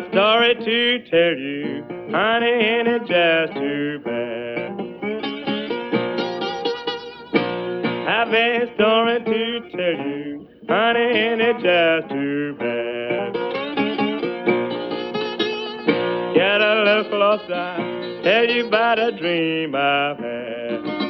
a story to tell you, honey, and it's just too bad. Have a story to tell you, honey, and it's just too bad. Get a little closer, tell you about a dream I've had.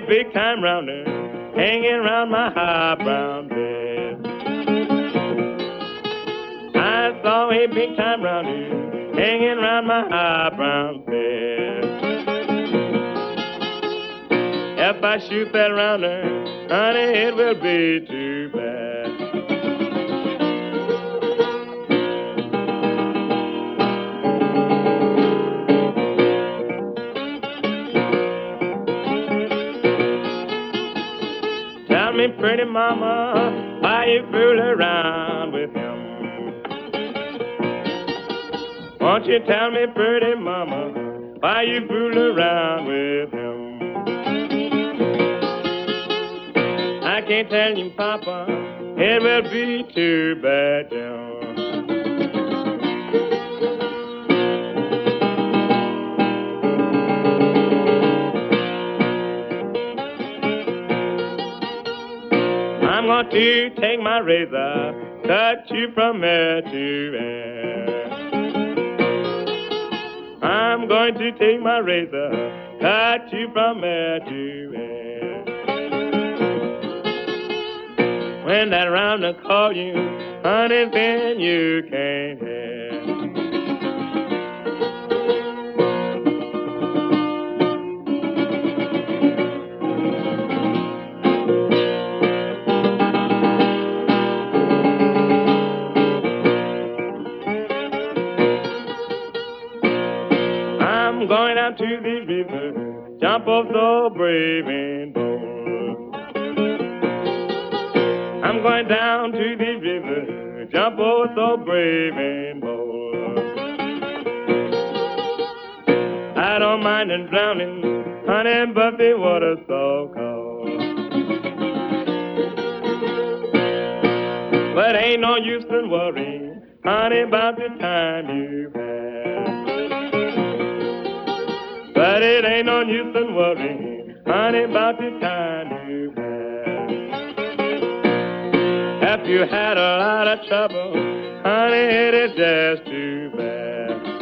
Big time rounder hanging around my high brown bed. I saw a big time rounder hanging around my high brown bed. If I shoot that rounder, honey, it will be too bad. Pretty mama, why you fool around with him? Won't you tell me, pretty mama, why you fool around with him? I can't tell you, Papa, it will be too bad, Jim. I'm going to take my razor, cut you from ear to ear. I'm going to take my razor, cut you from ear to ear. When that rounder call you, honey, then you can't hear. Out to the river, jump off the brave and bold. I'm going down to the river, jump off the brave and bold. I don't mind in drowning, honey, but the water's so cold. But ain't no use in worrying, honey, about the time you've had. Ain't no use in worrying, honey, about the time you've had. If you had a lot of trouble, honey, it is just too bad.